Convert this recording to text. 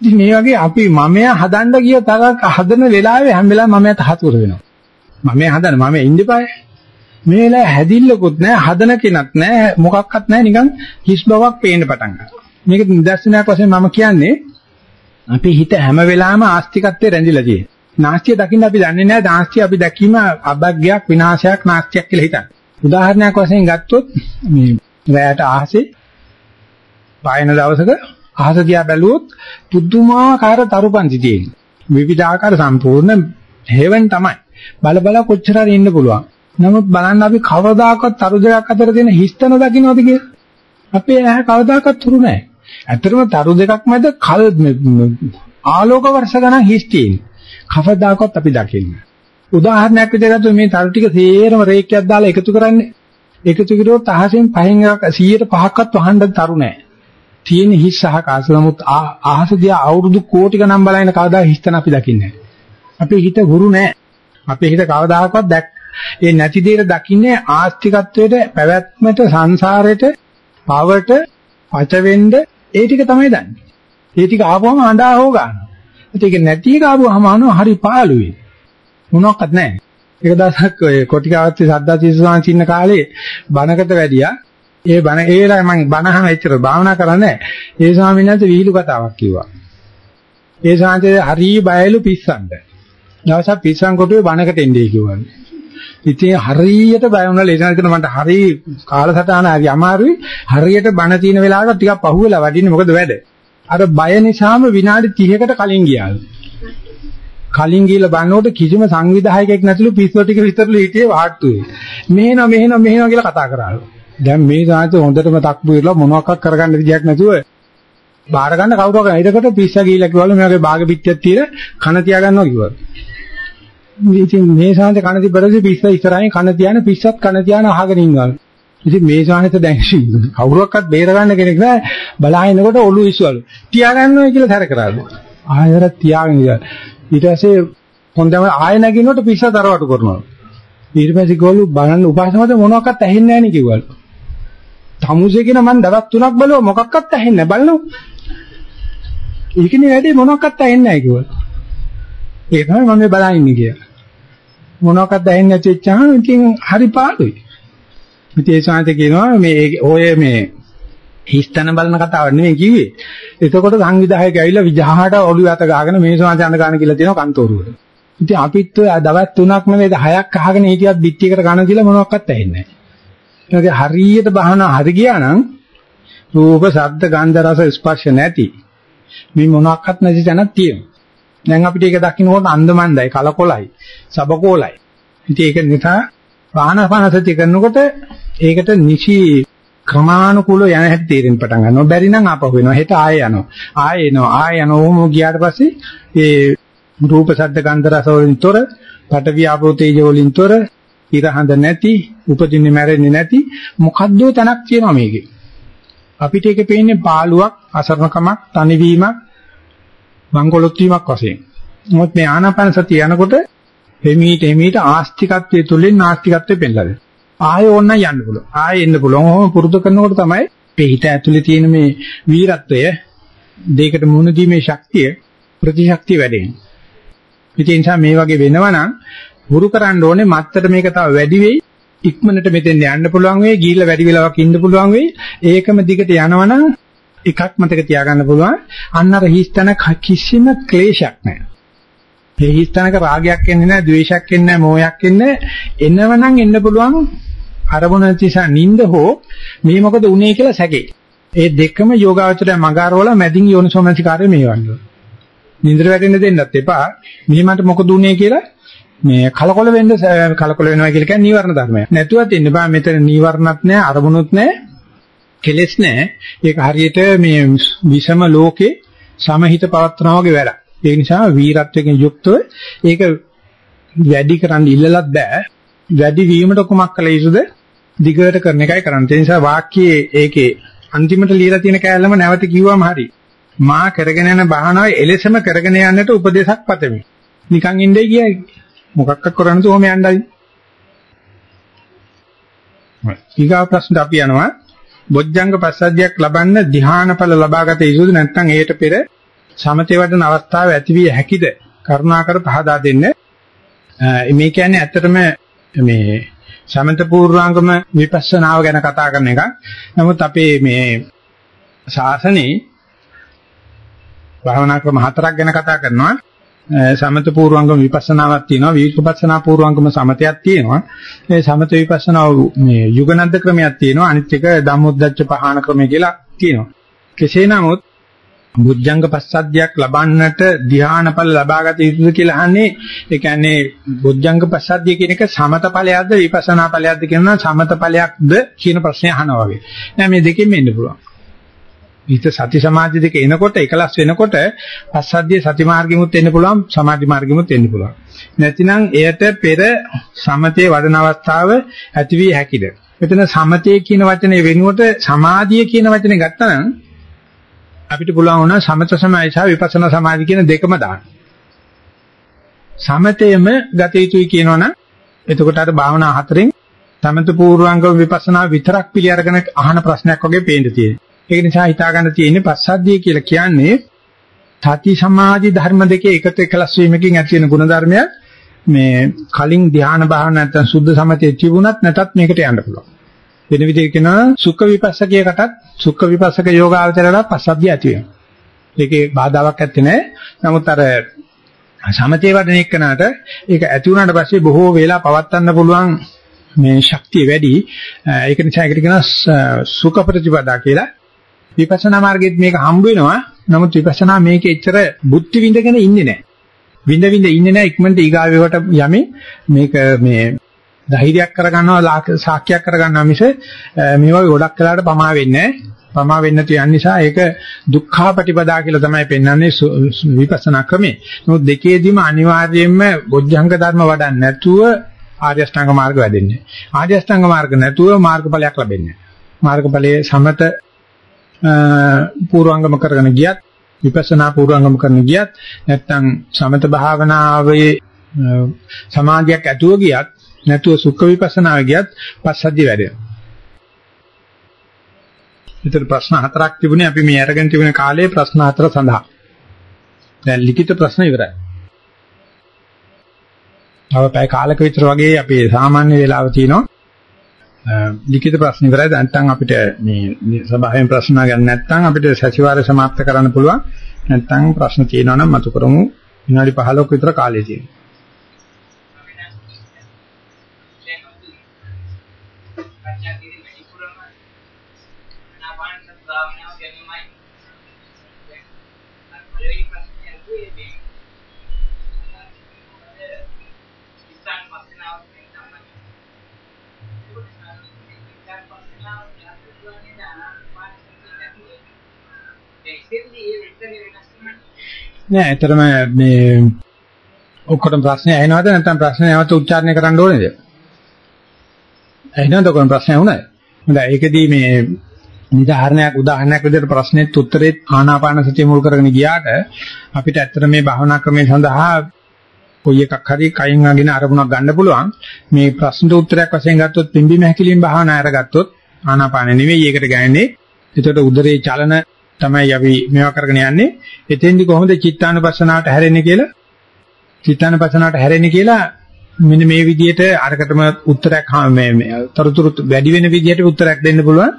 ඉතින් මේ වගේ අපි මමයා හදන්න ගිය තරක් හදන වෙලාවේ හැම වෙලාවෙම මමයාට හතුර වෙනවා. මමයා හදන මමයා ඉන්නපාය. මේ වෙලාවේ හැදිල්ලකුත් නැහැ, හදන කෙනක් නැහැ, මොකක්වත් නැහැ නිකන් හිස් බවක් පේන්න පටන් ගන්නවා. මේක නිදර්ශනයක් වශයෙන් මම කියන්නේ අපේ හිත හැම වෙලාවෙම ආස්තිකත්වයේ රැඳිලා තියෙනවා. නාස්තිය දකින්න අපි දන්නේ නැහැ නාස්තිය අපි දැකීම අබග්ගයක් විනාශයක් නාස්තියක් කියලා හිතන්නේ. උදාහරණයක් වශයෙන් ගත්තොත් මේ රැයට අහසේ පායන දවසක අහස දිහා බැලුවොත් පුදුමාකාර තරුපන්ති තියෙනවා. විවිධාකාර සම්පූර්ණ හේවන් තමයි. බල බල කොච්චර හරි ඉන්න පුළුවන්. නමුත් බලන්න අපි කවදාකවත් තරු දෙකක් අතර තියෙන හිස්තන දකින්නවද කියලා? අපේ ඇහැ කවදාකවත් තුරු නැහැ. ඇත්තටම තරු දෙකක් මැද කල් ආලෝක වර්ෂ ගණන් හිස් තියෙනවා. කවදාකවත් අපි දකින්නේ. උදාහරණයක් විදිහට මේ තරු ටික සේරම රේඛයක් දාලා එකතු කරන්නේ. එකතු කරුවොත් අහසෙන් පහෙන් 100%ක්වත් වහන්න තරු නැහැ. තියෙන හිස් සහ කාස නමුත් අහස දිහා අවුරුදු කෝටි ගණන් බලන කවදා හිස්තන අපි දකින්නේ අපේ හිත ගුරු නැහැ. අපේ හිත කවදාකවත් දැක් ඒ නැති දෙයට දකින්නේ ආස්තිකත්වයට පැවැත්මට සංසාරයට පවට පච වෙන්න ඒ ටික තමයි දන්නේ. ඒ ටික ආවම අඬා හො ගන්නවා. ඒක නැති එක ආවම අහනවා හරි පාළුවේ. මොනවත් නැහැ. එක දවසක් ඔය කොටිකාවත්තේ සද්දාචි සුවාන් ඉන්න කාලේ බණකට වැඩියා. ඒ බණ ඒ වෙලාවේ මම බණහම එච්චර භාවනා කරන්නේ ඒ ස්වාමීන් වහන්සේ විහිළු කතාවක් කිව්වා. ඒ ස්වාමීන් හරි බයලු පිස්සන්ට. දවසක් පිස්සන් කොටුවේ බණකට එන්නේ කිව්වා. ඉතින් හරියට බය වුණා ලේසනකට මට හරි කාලසටහන හරි අමාරුයි. හරියට බණ තියෙන වෙලාවට ටිකක් පහුවෙලා වඩින්නේ මොකද වැඩ? අර බය නිසාම විනාඩි 30කට කලින් ගියාලු. කලින් ගිහලා බලනකොට කිසිම සංවිධායකයෙක් නැතිලු පිස්සෝ ටික විතරලු හිටියේ වාට්ටුවේ. මෙහෙනවා මෙහෙනවා මෙහෙනවා කියලා කතා කරාලු. දැන් මේ සාහිත්‍ය හොඳටම තක්බු ඉරලා මොනවාක්වත් කරගන්න විදියක් නැතුව බාර ගන්න කවුරුවක් ඊටකට පිස්සා ගිහිල්ලා කිව්වලු මේ වගේ බාග පිටියක් තියලා කන තියා ගන්නවා කිව්වා. ඉතින් මේ සාහිත්‍ය කන තිබ්බරදී පිස්ස ඉස්සරහින් කන තියාන පිස්සත් කන තියාන අහගෙන ඉන්නවා. ඉතින් මේ සාහිත්‍ය දැන් කවුරුවක්වත් බේර ගන්න කෙනෙක් නැහැ. බලාහිනකොට ඔළුව ඉස්සුවලු. තියා ගන්නවා කියලා තර කරාලු. ආයෙත් තියාගෙන ඉඳලා ඊට පස්සේ හොඳම ආය නැගිනකොට පිස්ස තරවටු කරනවා. ඊට පස්සේ ගෝලු බලන්න උපාසකමද මොනවාක්වත් ඇහෙන්නේ නැහැ නේ කිව්වලු. තමුසේ කියන මම දවස් තුනක් බලුවා මොකක්වත් ඇහෙන්නේ නැහැ බලන්න. ඒකනේ වැඩේ මොනක්වත් ඇහෙන්නේ නැහැ කිව්වා. ඒක තමයි මම මේ බලන් ඉන්නේ කියලා. මොනක්වත් ඇහෙන්නේ නැති වෙච්චාම ඉතින් හරි පාළුයි. ඉතින් ඒ සාන්ත කියනවා මේ ඔය මේ හිස්තන බලන කතාවක් නෙමෙයි කිව්වේ. එතකොට සංවිධායක ඇවිල්ලා විජහාට ඔළුව අත ගාගෙන මේ සමාජ යන ගාන කියලා තියෙනවා කන්තෝරුවට. ඉතින් අපිත් ඔය දවස් තුනක් නෙවෙයි හයක් අහගෙන හිටියත් පිටියකට ගණ කියලා මොනවක්වත් ඇහෙන්නේ නැහැ. ඒක හරියට බහන හරි ගියා නම් රූප, ශබ්ද, ගන්ධ, රස, ස්පර්ශ නැති මේ මොනක්වත් නැති තැනක් තියෙනවා. දැන් අපිට ඒක දකින්නකොට අන්දමන්දයි, කලකොලයි, සබකෝලයි. ඉතින් ඒක නිසා වාහනපනසති කරනකොට ඒකට නිසි ක්‍රමානුකූලව යන හැටි තේරෙන්න පටන් ගන්නවා. බැරි නම් ආපහු වෙනවා. හෙට ආයෙ යනවා. ආයෙ එනවා. ආයෙ යනවා. ඕම ගියාට පස්සේ ඒ රූප, ශබ්ද, ගන්ධ, රස වලින් තොර, පඨවි, ආපෝ, තේජෝ වලින් තොර ඉරහඳ නැති, උපදින්නේ මැරෙන්නේ නැති මොකද්ද තැනක් තියෙනවා මේකේ. අපිට ඒකේ පේන්නේ පාළුවක්, අසරණකමක්, තනිවීමක්, මංගලොත් වීමක් වශයෙන්. මොකද මේ ආනාපාන සතිය යනකොට එමීට එමීට ආස්තිකත්වයේ තුලින් නාස්තිකත්වයේ පෙන්නලා ආයෙ ඕන්න යන්න පුළුවන්. ආයෙ එන්න පුළුවන්. ඔහොම පුරුදු කරනකොට තමයි මේ හිත ඇතුලේ තියෙන මේ වීරත්වය දෙයකට මුහුණ දීමේ ශක්තිය ප්‍රතිශක්තිය වැඩෙන්නේ. ඉතින් නිසා මේ වගේ වෙනවා නම් හුරු කරන්න ඕනේ මත්තර මේක තව වැඩි වෙයි. ඉක්මනට මෙතෙන් යන්න පුළුවන් වෙයි ගිහිල්ලා වැඩි වෙලාවක් ඉන්න පුළුවන් වෙයි. ඒකම දිගට යනවනම් එකක් මතක තියාගන්න පුළුවන්. අන්න අර හිස්තන කිසිම ක්ලේශයක් නැහැ. මේ හිස්තනක රාගයක් එන්නේ නැහැ ද්වේෂයක් එන්නේ නැහැ මෝහයක් එන්නේ එනවනම් එන්න පුළුවන් අරමුණ නිසා නිින්ද හෝ මේ මොකද උනේ කියලා සැකේ. ඒ දෙකම යෝගාවචරය මගාරවල මැදින් යෝනිසෝමනසිකාරය මේවන්නේ. නින්දර වැටෙන්න දෙන්නත් එපා. මේ මට මොකද උනේ කියලා මේ කලකොල වෙන්න කලකොල වෙනවා කියලා කියන්නේ නීවරණ ධර්මයක්. නැතුවත් ඉන්න බෑ මෙතන නීවරණත් නැහැ අරමුණුත් නැහැ කෙලෙස් නැහැ. ඒක හරියට මේ විෂම ලෝකේ සමහිත පවත්නවා වගේ වැඩක්. ඒ නිසා වීරත්වයෙන් යුක්තව ඒක වැඩි කරන්න ඉල්ලලත් බෑ. වැඩි වීමට කුමක් කළ යුතුද? දිගට කරන එකයි කරන්න. ඒ නිසා වාක්‍යයේ ඒකේ අන්තිමට ලියලා තියෙන කෑල්ලම නැවත කිව්වම හරි. මා කරගෙන යන බහනාවේ එලෙසම කරගෙන යන්නට උපදේශක් පතමි. නිකන් ඉන්නේ කියයි. මොකක්ද කරන්නේ තෝම යන්නයි. ඊගා ප්‍රශ්නට අපි යනවා. බොජ්ජංග පස්සද්ධියක් ලබන්න ධ්‍යානඵල ලබාගත යුතුද නැත්නම් ඒට පෙර සමතේ වඩන අවස්ථාව ඇති විය හැකිද? කරුණාකර පහදා දෙන්න. මේ කියන්නේ ඇත්තටම මේ සමත පූර්වාංගම විපස්සනාව ගැන කතා කරන එක. නමුත් අපේ මේ ශාසනයේ භාවනා ක්‍රම හතරක් ගැන කතා කරනවා. සමත පූර්වංගම විපස්සනාවක් තියෙනවා. විපස්සනා පූර්වංගම සමතයක් තියෙනවා. ඒ සමත විපස්සනා මේ යුගනන්ද ක්‍රමයක් තියෙනවා. අනිත් එක ධම්මොද්දච්ච පහාන ක්‍රමය කියලා තියෙනවා කෙසේ නමුත් බුද්ධංග පස්සද්ධියක් ලබන්නට ධ්‍යානඵල ලබාගත යුතුද කියලා අහන්නේ ඒ කියන්නේ බුද්ධංග පස්සද්ධිය කියන එක සමත ඵලයක්ද විපස්සනා ඵලයක්ද කියනවා සමත ඵලයක්ද කියන ප්‍රශ්නේ අහනවා වගේ. නෑ මේ දෙකෙන්ම එන්න පුළුවන්. හිත සති සමාධි දෙක එනකොට එකලස් වෙනකොට පස්සද්ධිය සති මාර්ගෙමුත් එන්න පුළුවන් සමාධි මාර්ගෙමුත් එන්න පුළුවන්. නැතිනම් එයට පෙර සමතේ වඩන අවස්ථාව ඇති විය හැකිද? මෙතන සමතේ කියන වචනේ වෙනුවට සමාධිය කියන වචනේ ගත්තනම් අපිට පුළුවන් වුණා සමත සමාධි සහ විපස්සනා සමාධි කියන දෙකම දාන්න. සමතේම ගත යුතුයි කියනවනම් එතකොට අර භාවනා හතරෙන් සමත පූර්වාංගම විපස්සනා විතරක් පිළි අරගෙන අහන ප්‍රශ්නයක් වගේ පේන්න තියෙනවා. ඒක නිසා හිතා ගන්න තියෙන්නේ පස්සද්ධිය කියලා කියන්නේ සති සමාධි ධර්ම දෙකේ එකතු එකලස් වීමකින් ඇති වෙන ගුණධර්මය මේ කලින් ධ්‍යාන භාවන නැත්නම් සුද්ධ සමතේ තිබුණත් නැතත් මේකට යන්න පුළුවන්. වෙන විදිහට කියනවා සුඛ විපස්සකයකටත් සුඛ විපස්සක යෝගාවචරයට පස්සද්ධිය ඇති වෙනවා. ඒකේ බාධාවක් ඇත්තේ නැහැ. නමුත් අර සමතේ වඩන එක්කනට ඒක ඇති වුණාට පස්සේ බොහෝ වෙලා පවත්වන්න පුළුවන් මේ ශක්තිය වැඩි. ඒක නිසා ඒකට කියනවා සුඛ ප්‍රතිපදා කියලා. විපස්සනා මාර්ගෙත් මේක හම්බ වෙනවා. නමුත් විපස්සනා මේකේ එච්චර බුද්ධි විඳගෙන ඉන්නේ නැහැ. විඳ විඳ ඉන්නේ නැහැ ඉක්මනට ඊගාවෙවට යමි මේක මේ ධෛර්යයක් කරගන්නවා සාක්ෂියක් කරගන්නවා මිස මේ වගේ ගොඩක් වෙලාවට පමා වෙන්නේ නැහැ. පමා වෙන්න තියන නිසා ඒක දුක්ඛාපටිපදා කියලා තමයි පෙන්වන්නේ විපස්සනා ක්‍රමේ. නමුත් දෙකේදීම අනිවාර්යයෙන්ම බොද්ධංග ධර්ම වඩන්නේ නැතුව ආර්ය අෂ්ටාංග මාර්ග වැඩෙන්නේ. ආර්ය අෂ්ටාංග මාර්ග නැතුව මාර්ගඵලයක් ලැබෙන්නේ නැහැ. මාර්ගඵලයේ සමත පූර්වංගම කරගෙන ගියත් විපස්සනා පූර්වංගම කරන ගියත් නැත්නම් සමත භාවනාවේ සමාධියක් ඇතුව ගියත් නැතුව සුඛ විපස්සනාවේ ගියත් පස්සද්ධිය වැඩෙනවා. විතර ප්‍රශ්න හතරක් තිබුණේ අපි මේ අරගෙන තිබුණ කාලේ ප්‍රශ්න හතර සඳහා. දැන් ලිඛිත ප්‍රශ්න ඉවරයි. තව පැය කාලක විතර වගේ අපේ සාමාන්‍ය වේලාව තියෙනවා. ලිඛිත ප්‍රශ්න ඉවරයි. දැන් අපිට මේ සභාවෙන් ප්‍රශ්න ගන්න නැත්නම් අපිට සතිವಾರය સમાપ્ત කරන්න පුළුවන්. නැත්නම් ප්‍රශ්න තියෙනවා නම් මතු කරමු. විනාඩි 15ක විතර කාලය තියෙනවා. Thank you. නෑ ඇත්තටම මේ ඔක්කොටම ප්‍රශ්න ඇහෙනවද? නැත්නම් ප්‍රශ්න නැවත උච්චාරණය කරන්න ඕනේද? ඇහෙනවද ඔක්කොම ප්‍රශ්න? ඇහුණා? හොඳයි ඒකෙදී මේ නිදාහරණයක් උදාහරණයක් විදිහට ප්‍රශ්නෙත් උත්තරෙත් ආනාපාන සතිය මුල් කරගෙන ගියාට අපිට ඇත්තට මේ භාවනා ක්‍රමය සඳහා කොයි එකක් හරි කයින් අගෙන අරමුණක් ගන්න පුළුවන්. මේ ප්‍රශ්නට උත්තරයක් වශයෙන් ගත්තොත් පිම්බීම හැකිලින් භාවනා අරගත්තොත් ආනාපාන නෙවෙයි ඒකට ගන්නේ එතකොට උදරේ චලන තමයි අපි මේවා කරගෙන යන්නේ. එතෙන්දි කොහොමද චිත්තානුපස්සනාවට හැරෙන්නේ කියලා චිත්තානුපස්සනාවට හැරෙන්නේ කියලා මෙන්න මේ විදිහට අරකටම උත්තරයක් මේ තොරතුරු වැඩි වෙන විදිහට උත්තරයක් දෙන්න පුළුවන්.